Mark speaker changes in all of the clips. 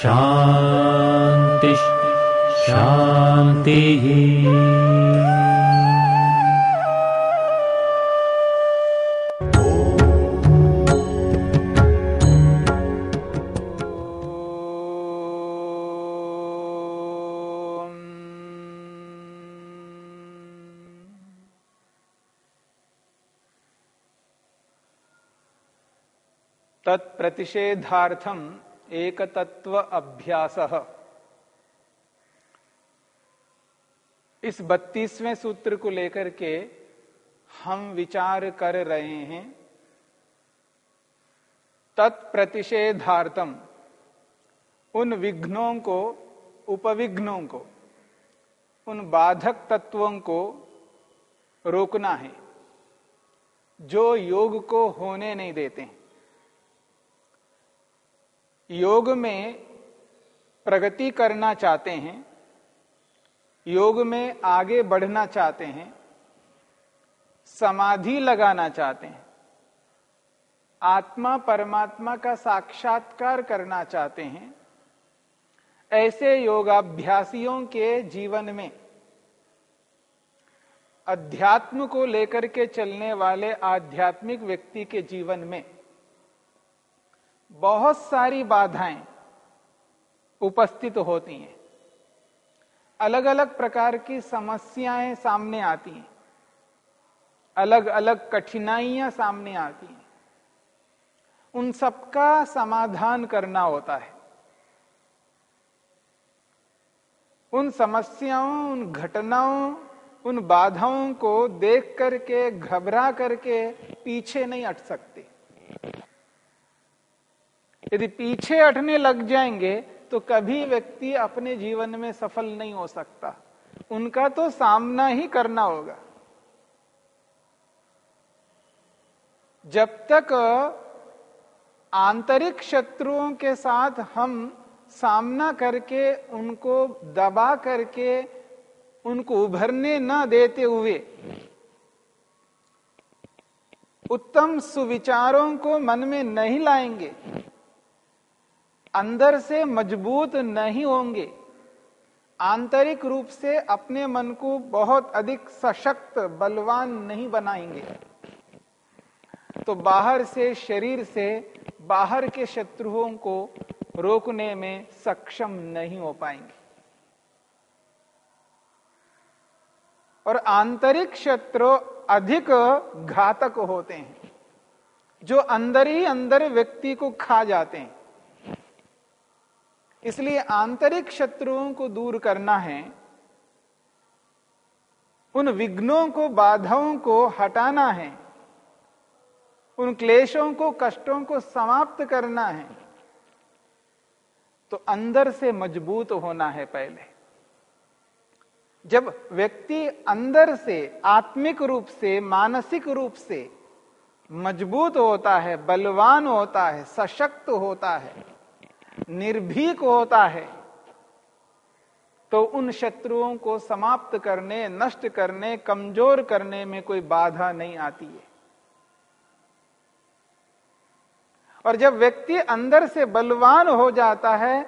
Speaker 1: शान्तिः शान्तिः
Speaker 2: तत्प्रतिषेधार्थम एक तत्व अभ्यास। इस बत्तीसवें सूत्र को लेकर के हम विचार कर रहे हैं, तत्प्रतिषेधार्थम, उन विघ्नों को, उपविघ्नों को, उन बाधक तत्वों को रोकना है, जो योग को होने नहीं देते हैं। योग में प्रगति करना चाहते हैं, योग में आगे बढ़ना चाहते हैं, समाधि लगाना चाहते हैं, आत्मा परमात्मा का साक्षात्कार करना चाहते हैं, ऐसे योगाभ्यासियों के जीवन में अध्यात्म को लेकर के चलने वाले आध्यात्मिक व्यक्ति के जीवन में बहुत सारी बाधाएँ उपस्थित होती हैं। अलग अलग प्रकार की समस्याएँ सामने आती हैं। अलग अलग कठिनाइयाँ सामने आती हैं। उन सबका समाधान करना होता है। उन समस्याओं, उन घटनाओं, उन बाधाओं को देख करके, घबरा करके पीछे नहीं हट सकते। यदि पीछे हटने लग जाएँगे तो कभी व्यक्ति अपने जीवन में सफल नहीं हो सकता। उनका तो सामना ही करना होगा। जब तक आंतरिक शत्रुओं के साथ हम सामना करके, उनको दबा करके, उनको उभरने न देते हुए, उत्तम सुविचारों को मन में नहीं लाएँगे अंदर से मज़बूत नहीं होंगे। आंतरिक रूप से अपने मन को बहुत अधिक सशक्त, बलवान नहीं बनाएँगे। तो बाहर से, शरीर से, बाहर के शत्रुओं को रोकने में सक्षम नहीं हो पाएँगे। और आंतरिक शत्रु अधिक घातक होते हैं, जो अंदर ही अंदर व्यक्ति को खा जाते हैं। इसलिए आंतरिक शत्रुओं को दूर करना है, उन विघ्नों को, बाधाओं को हटाना है, उन क्लेशों को, कष्टों को समाप्त करना है तो अंदर से मज़बूत होना है पहले। जब व्यक्ति अंदर से, आत्मिक रूप से, मानसिक रूप से मज़बूत होता है, बलवान होता है, सशक्त होता है निर्भीक होता है तो उन शत्रुओं को समाप्त करने, नष्ट करने, कमज़ोर करने में कोई बाधा नहीं आती है। और जब व्यक्ति अंदर से बलवान हो जाता है,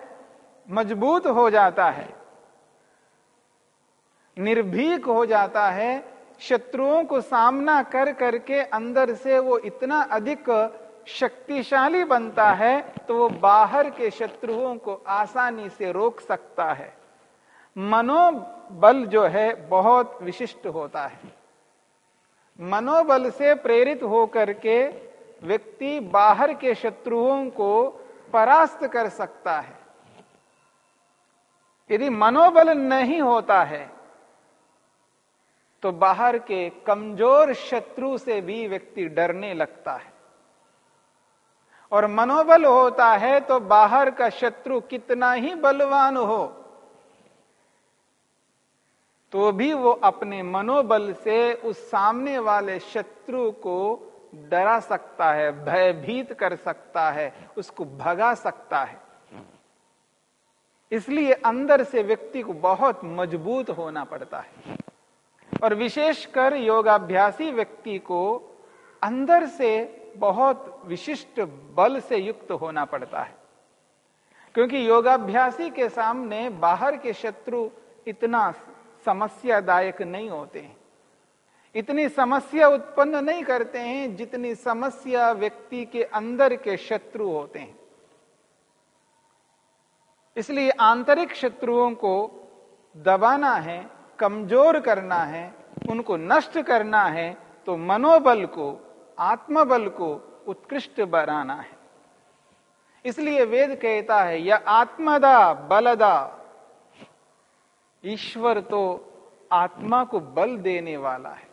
Speaker 2: मज़बूत हो जाता है, निर्भीक हो जाता है, शत्रुओं को सामना कर करके अंदर से वो इतना अधिक शक्तिशाली बनता है तो वो बाहर के शत्रुओं को आसानी से रोक सकता है। मनोबल जो है, बहुत विशिष्ट होता है। मनोबल से प्रेरित होकर के व्यक्ति बाहर के शत्रुओं को परास्त कर सकता है। यदि मनोबल नहीं होता है तो बाहर के कमज़ोर शत्रु से भी व्यक्ति डरने लगता है। और मनोबल होता है तो बाहर का शत्रु कितना ही बलवान हो तो भी वो अपने मनोबल से उस सामने वाले शत्रु को डरा सकता है, भयभीत कर सकता है, उसको भगा सकता है। इसलिए अंदर से व्यक्ति को बहुत मज़बूत होना पड़ता है। और विशेषकर योगाभ्यासी व्यक्ति को अंदर से बहुत विशिष्ट बल से युक्त होना पड़ता है। क्योंकि योगाभ्यासी के सामने बाहर के शत्रु इतना समस्यादायक नहीं होते हैं। इतनी समस्या उत्पन्न नहीं करते हैं जितनी समस्या व्यक्ति के अंदर के शत्रु होते हैं। इसलिए आंतरिक शत्रुओं को दबाना है, कमज़ोर करना है, उनको नष्ट करना है तो मनोबल को, आत्मबल को उत्कृष्ट बनाना है। इसलिए वेद कहता है, यह आत्मदा बलदा ईश्वर तो आत्मा को बल देने वाला है।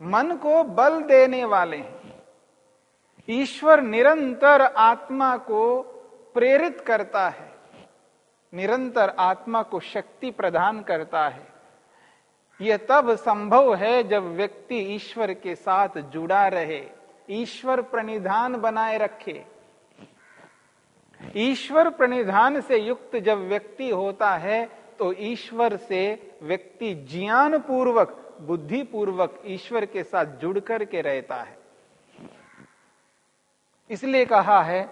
Speaker 2: मन को बल देने वाले हैं। ईश्वर निरंतर आत्मा को प्रेरित करता है, निरंतर आत्मा को शक्ति प्रदान करता है। यह तब संभव है जब व्यक्ति ईश्वर के साथ जुड़ा रहे, ईश्वर प्रणिधान बनाए रखे। ईश्वर प्रणिधान से युक्त जब व्यक्ति होता है तो ईश्वर से व्यक्ति ज्ञान पूर्वक बुद्धि पूर्वक ईश्वर के साथ जुड़ करके रहता है। इसलिए कहा है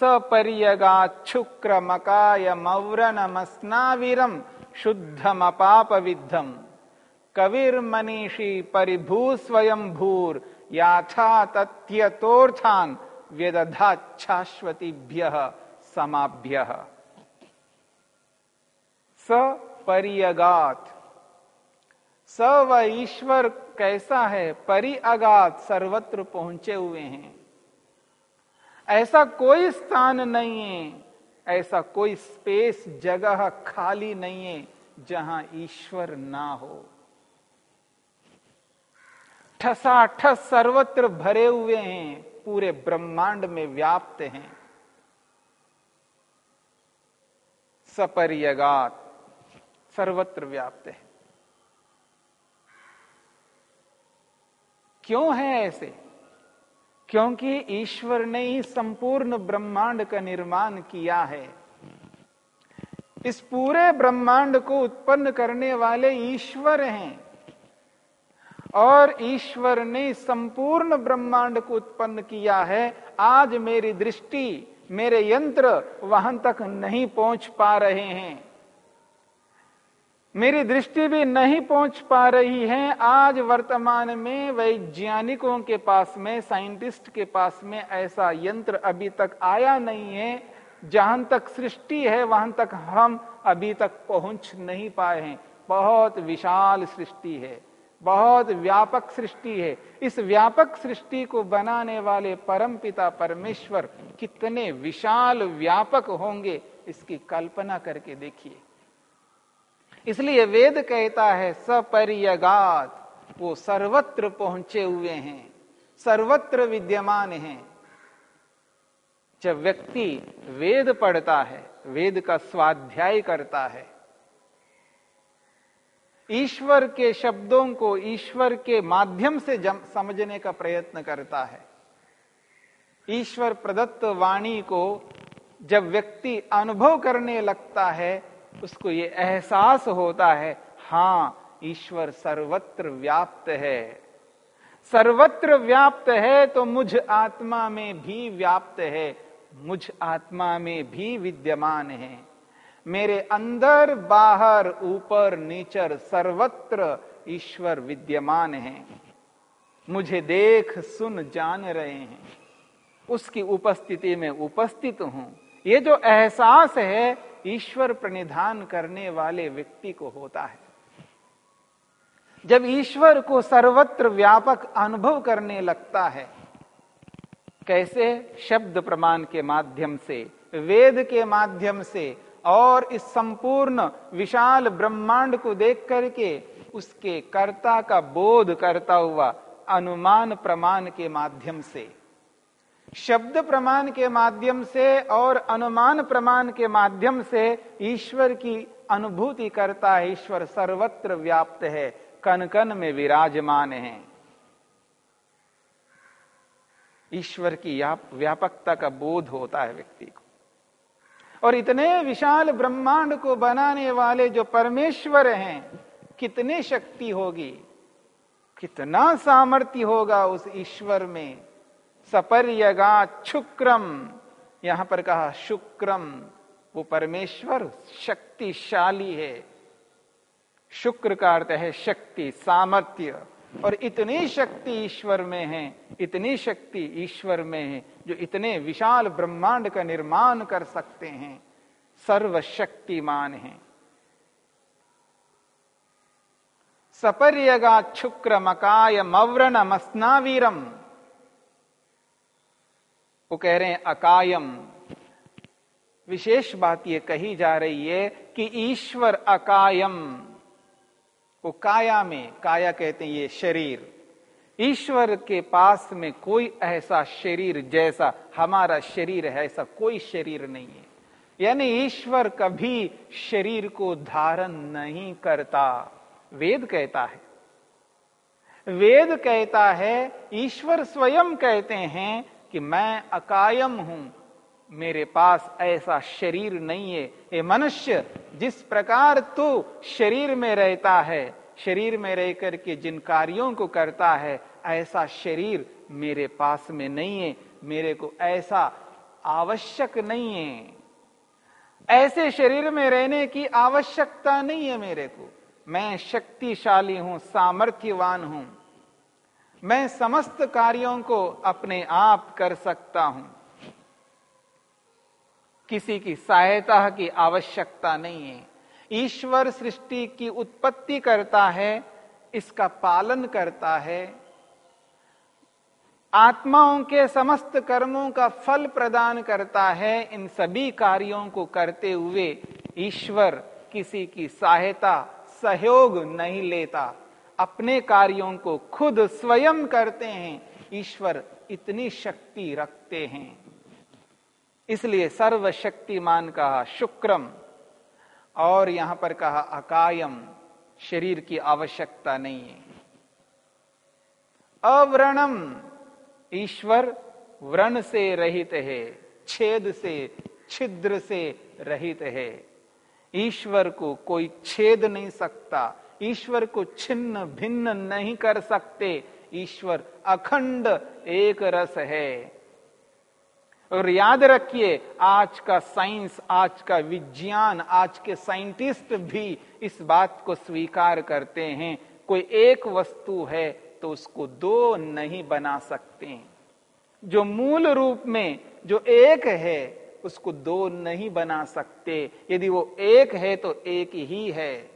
Speaker 2: सपर्यगा शुक्र मकाय मौरन मस्नावीरम शुद्धम अपाप विद्धम कविर मनीषी परिभू स्वयं भूर याथा तथ्यतोर्थान व्यदधाच्छाश्वतीभ्य समाभ्य। सपर्यगात स व ईश्वर कैसा है? परि अगात सर्वत्र पहुँचे हुए हैं। ऐसा कोई स्थान नहीं है, ऐसा कोई स्पेस जगह खाली नहीं है, जहाँ ईश्वर ना हो। ठसा ठस सर्वत्र भरे हुए हैं, पूरे ब्रह्मांड में व्याप्त हैं। सपर्यगात सर्वत्र व्याप्त है। क्यों है ऐसे? क्योंकि ईश्वर ने ही संपूर्ण ब्रह्मांड का निर्माण किया है। इस पूरे ब्रह्मांड को उत्पन्न करने वाले ईश्वर हैं। और ईश्वर ने संपूर्ण ब्रह्मांड को उत्पन्न किया है, आज मेरी दृष्टि, मेरे यंत्र वहाँ तक नहीं पहुँच पा रहे हैं। मेरी दृष्टि भी नहीं पहुँच पा रही है। आज वर्तमान में वैज्ञानिकों के पास में, साइंटिस्ट के पास में ऐसा यंत्र अभी तक आया नहीं है। जहाँ तक सृष्टि है, वहाँ तक हम अभी तक पहुँच नहीं पाए हैं। बहुत विशाल सृष्टि है। बहुत व्यापक सृष्टि है। इस व्यापक सृष्टि को बनाने वाले परम पिता परमेश्वर कितने विशाल व्यापक होंगे, इसकी कल्पना करके देखिए। इसलिए वेद कहता है, सपरियगात, वो सर्वत्र पहुँचे हुए हैं, सर्वत्र विद्यमान हैं। जब व्यक्ति वेद पढ़ता है, वेद का स्वाध्याय करता है ईश्वर के शब्दों को ईश्वर के माध्यम से समझने का प्रयत्न करता है। ईश्वर प्रदत्त वाणी को जब व्यक्ति अनुभव करने लगता है, उसको ये एहसास होता है, हाँ, ईश्वर सर्वत्र व्याप्त है। सर्वत्र व्याप्त है तो मुझ आत्मा में भी व्याप्त है, मुझ आत्मा में भी विद्यमान है। मेरे अंदर, बाहर, ऊपर, नीचर सर्वत्र ईश्वर विद्यमान है। मुझे देख, सुन, जान रहे हैं। उसकी उपस्थिति में उपस्थित हूँ। ये जो एहसास है, ईश्वर प्रणिधान करने वाले व्यक्ति को होता है। जब ईश्वर को सर्वत्र व्यापक अनुभव करने लगता है, कैसे? शब्द प्रमाण के माध्यम से, वेद के माध्यम से और इस संपूर्ण विशाल ब्रह्मांड को देख करके उसके कर्ता का बोध करता हुआ अनुमान प्रमाण के माध्यम से, शब्द प्रमाण के माध्यम से और अनुमान प्रमाण के माध्यम से ईश्वर की अनुभूति करता है। ईश्वर सर्वत्र व्याप्त है कन कन में विराजमान है। ईश्वर की व्यापकता का बोध होता है व्यक्ति को। और इतने विशाल ब्रह्मांड को बनाने वाले जो परमेश्वर हैं, कितनी शक्ति होगी? कितना सामर्थ्य होगा उस ईश्वर में? सपर्यगा शुक्रम, यहाँ पर कहा शुक्रम, वो परमेश्वर शक्तिशाली है। शुक्र का अर्थ है शक्ति, सामर्थ्य। और इतनी शक्ति ईश्वर में है, इतनी शक्ति ईश्वर में है, जो इतने विशाल ब्रह्मांड का निर्माण कर सकते हैं, सर्वशक्तिमान है। सपर्यगा शुक्र मकाय मव्रण मस्नावीरम। वो कह रहे हैं, अकायम। विशेष बात यह कही जा रही है कि ईश्वर अकायम। वो काया में, काया कहते हैं ये शरीर। ईश्वर के पास में कोई ऐसा शरीर जैसा, हमारा शरीर है, ऐसा कोई शरीर नहीं है। यानी ईश्वर कभी शरीर को धारण नहीं करता। वेद कहता है। वेद कहता है, ईश्वर स्वयं कहते हैं कि मैं अकायम हूँ मेरे पास ऐसा शरीर नहीं है। ये मनुष्य, जिस प्रकार तू शरीर में रहता है, शरीर में रह करके जिन कार्यों को करता है, ऐसा शरीर मेरे पास में नहीं है। मेरे को ऐसा आवश्यक नहीं है। ऐसे शरीर में रहने की आवश्यकता नहीं है मेरे को। मैं शक्तिशाली हूँ, सामर्थ्यवान हूँ। मैं समस्त कार्यों को अपने आप कर सकता हूँ। किसी की सहायता की आवश्यकता नहीं है। ईश्वर सृष्टि की उत्पत्ति करता है, इसका पालन करता है। आत्माओं के समस्त कर्मों का फल प्रदान करता है, इन सभी कार्यों को करते हुए ईश्वर किसी की सहायता, सहयोग नहीं लेता। अपने कार्यों को खुद स्वयं करते हैं, ईश्वर इतनी शक्ति रखते हैं। इसलिए सर्वशक्तिमान कहा, शुक्रम। और यहाँ पर कहा, अकायम। शरीर की आवश्यकता नहीं है। अव्रणम। ईश्वर व्रण से रहित है, छेद से, छिद्र से रहित है। ईश्वर को कोई छेद नहीं सकता। ईश्वर को छिन्न भिन्न नहीं कर सकते। ईश्वर अखंड एक रस है। और याद रखिए, आज का साइंस, आज का विज्ञान, आज के साइंटिस्ट भी इस बात को स्वीकार करते हैं, कोई एक वस्तु है तो उसको दो नहीं बना सकते। जो मूल रूप में जो एक है, उसको दो नहीं बना सकते। यदि वो एक है तो एक ही है।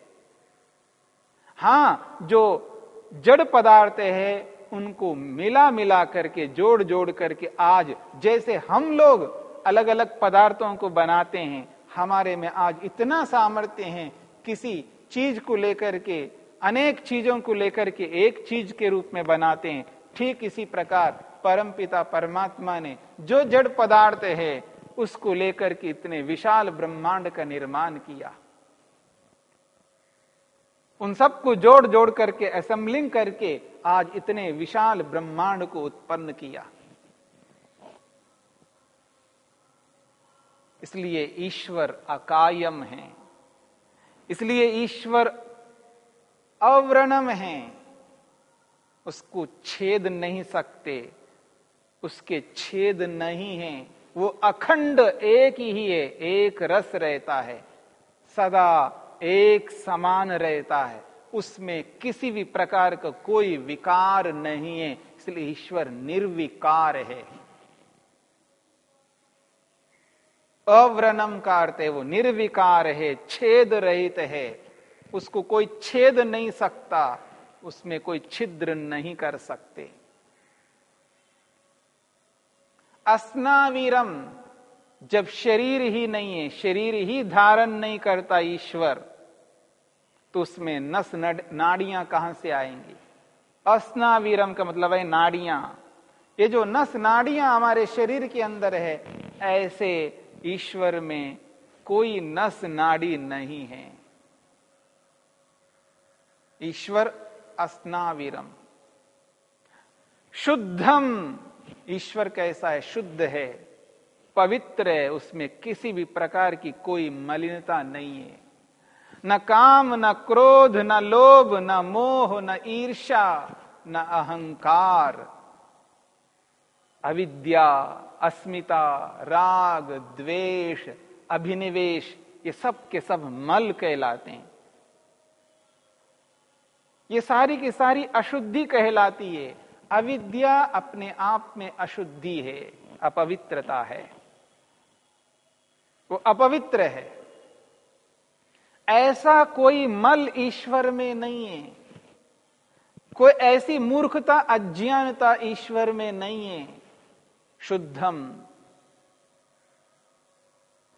Speaker 2: हाँ, जो जड़ पदार्थ है उनको मिला मिला करके, जोड़ जोड़ करके आज जैसे हम लोग अलग अलग पदार्थों को बनाते हैं, हमारे में आज इतना सामर्थ्य है, किसी चीज़ को लेकर के, अनेक चीज़ों को लेकर के एक चीज़ के रूप में बनाते हैं। ठीक इसी प्रकार परम पिता परमात्मा ने जो जड़ पदार्थ है, उसको लेकर के इतने विशाल ब्रह्मांड का निर्माण किया। उन सबको जोड़ जोड़ करके असेंबलिंग करके आज इतने विशाल ब्रह्मांड को उत्पन्न किया। इसलिए ईश्वर अकायम है। इसलिए ईश्वर अव्रणम है। उसको छेद नहीं सकते। उसके छेद नहीं है। वो अखंड एक ही है, एक रस रहता है। सदा एक समान रहता है। उसमें किसी भी प्रकार का कोई विकार नहीं है। इसलिए ईश्वर निर्विकार है। अव्रणम का अर्थ है वो निर्विकार है, छेद रहित है। उसको कोई छेद नहीं सकता, उसमें कोई छिद्र नहीं कर सकते। अस्नावीरम जब शरीर ही नहीं है, शरीर ही धारण नहीं करता ईश्वर तो उसमें नस नाड़ियाँ कहाँ से आएँगी? अस्नावीरम का मतलब है नाड़ियाँ। ये जो नस नाड़ियाँ हमारे शरीर के अंदर है, ऐसे ईश्वर में कोई नस नाड़ी नहीं है। ईश्वर अस्नावीरम शुद्धम ईश्वर कैसा है? शुद्ध है। पवित्र है, उसमें किसी भी प्रकार की कोई मलिनता नहीं है। न काम, न क्रोध, न लोभ, न मोह, न ईर्षा न अहंकार। अविद्या, अस्मिता, राग, द्वेष, अभिनिवेश, ये सब के सब मल कहलाते हैं। ये सारी की सारी अशुद्धि कहलाती है। अविद्या अपने आप में अशुद्धि है, अपवित्रता है। वो अपवित्र है। ऐसा कोई मल ईश्वर में नहीं है। कोई ऐसी मूर्खता, अज्ञानता ईश्वर में नहीं है। शुद्धम।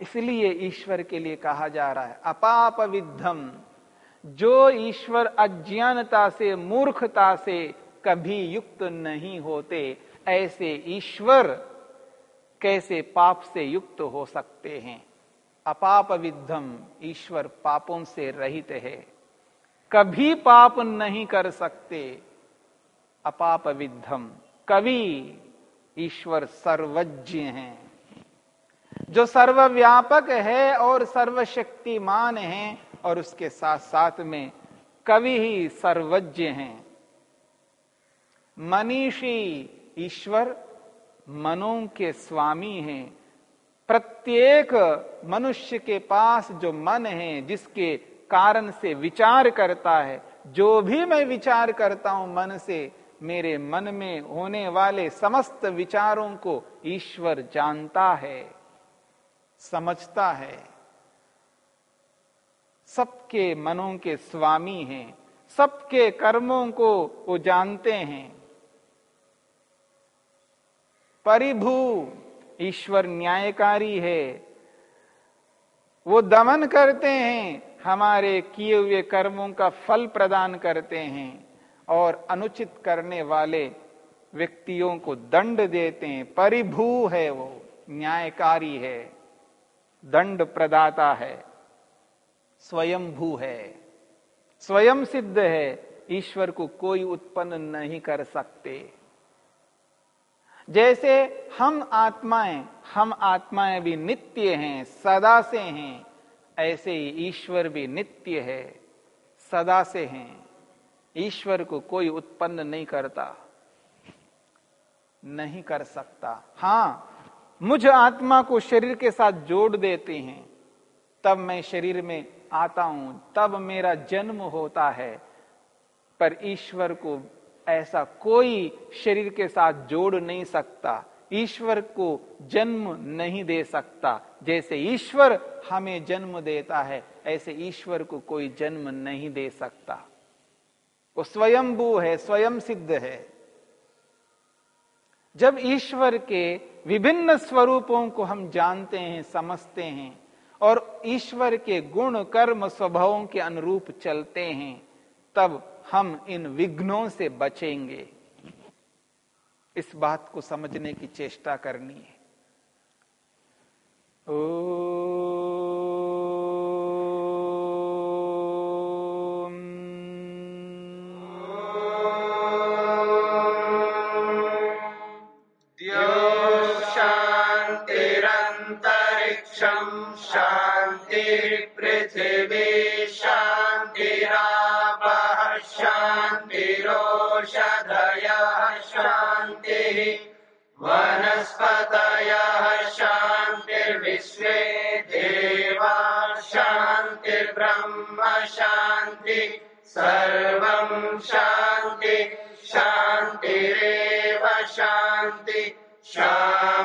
Speaker 2: इसलिए ईश्वर के लिए कहा जा रहा है अपाप विद्धम जो ईश्वर अज्ञानता से, मूर्खता से कभी युक्त नहीं होते, ऐसे ईश्वर कैसे पाप से युक्त हो सकते हैं? अपाप विद्धम ईश्वर पापों से रहित है। कभी पाप नहीं कर सकते। अपाप विद्धम, कवि ईश्वर सर्वज्ञ हैं। जो सर्वव्यापक है और सर्वशक्तिमान है और उसके साथ साथ में कवि ही सर्वज्ञ हैं। मनीषी ईश्वर मनों के स्वामी हैं। प्रत्येक मनुष्य के पास जो मन है, जिसके कारण से विचार करता है, जो भी मैं विचार करता हूँ मन से, मेरे मन में होने वाले समस्त विचारों को ईश्वर जानता है, समझता है। सबके मनों के स्वामी हैं, सबके कर्मों को वो जानते हैं। परिभू, ईश्वर न्यायकारी है। वो दमन करते हैं, हमारे किए हुए कर्मों का फल प्रदान करते हैं और अनुचित करने वाले व्यक्तियों को दंड देते हैं। परिभू है वो, न्यायकारी है, दंड प्रदाता है स्वयं भू है, स्वयं सिद्ध है। ईश्वर को कोई उत्पन्न नहीं कर सकते। जैसे हम आत्माएँ हम आत्माएँ भी नित्य हैं, सदा से हैं, ऐसे ही ईश्वर भी नित्य है, सदा से हैं। ईश्वर को कोई उत्पन्न नहीं करता, नहीं कर सकता। हाँ, मुझ आत्मा को शरीर के साथ जोड़ देते हैं। तब मैं शरीर में आता हूँ, तब मेरा जन्म होता है। पर ईश्वर को ऐसा कोई शरीर के साथ जोड़ नहीं सकता, ईश्वर को जन्म नहीं दे सकता। जैसे ईश्वर हमें जन्म देता है, ऐसे ईश्वर को कोई जन्म नहीं दे सकता। वो स्वयंभू है, स्वयं सिद्ध है। जब ईश्वर के विभिन्न स्वरूपों को हम जानते हैं, समझते हैं, और ईश्वर के गुण, कर्म, स्वभावों के अनुरूप चलते हैं, तब हम इन विघ्नों से बचेंगे। इस बात को समझने की चेष्टा करनी है। शांति
Speaker 3: पृथ्वी शांतिरा विश्वे देवा शान्तिर्ब्रह्म शान्ति सर्वं शान्ति शान्तिरेव शांति शान्ति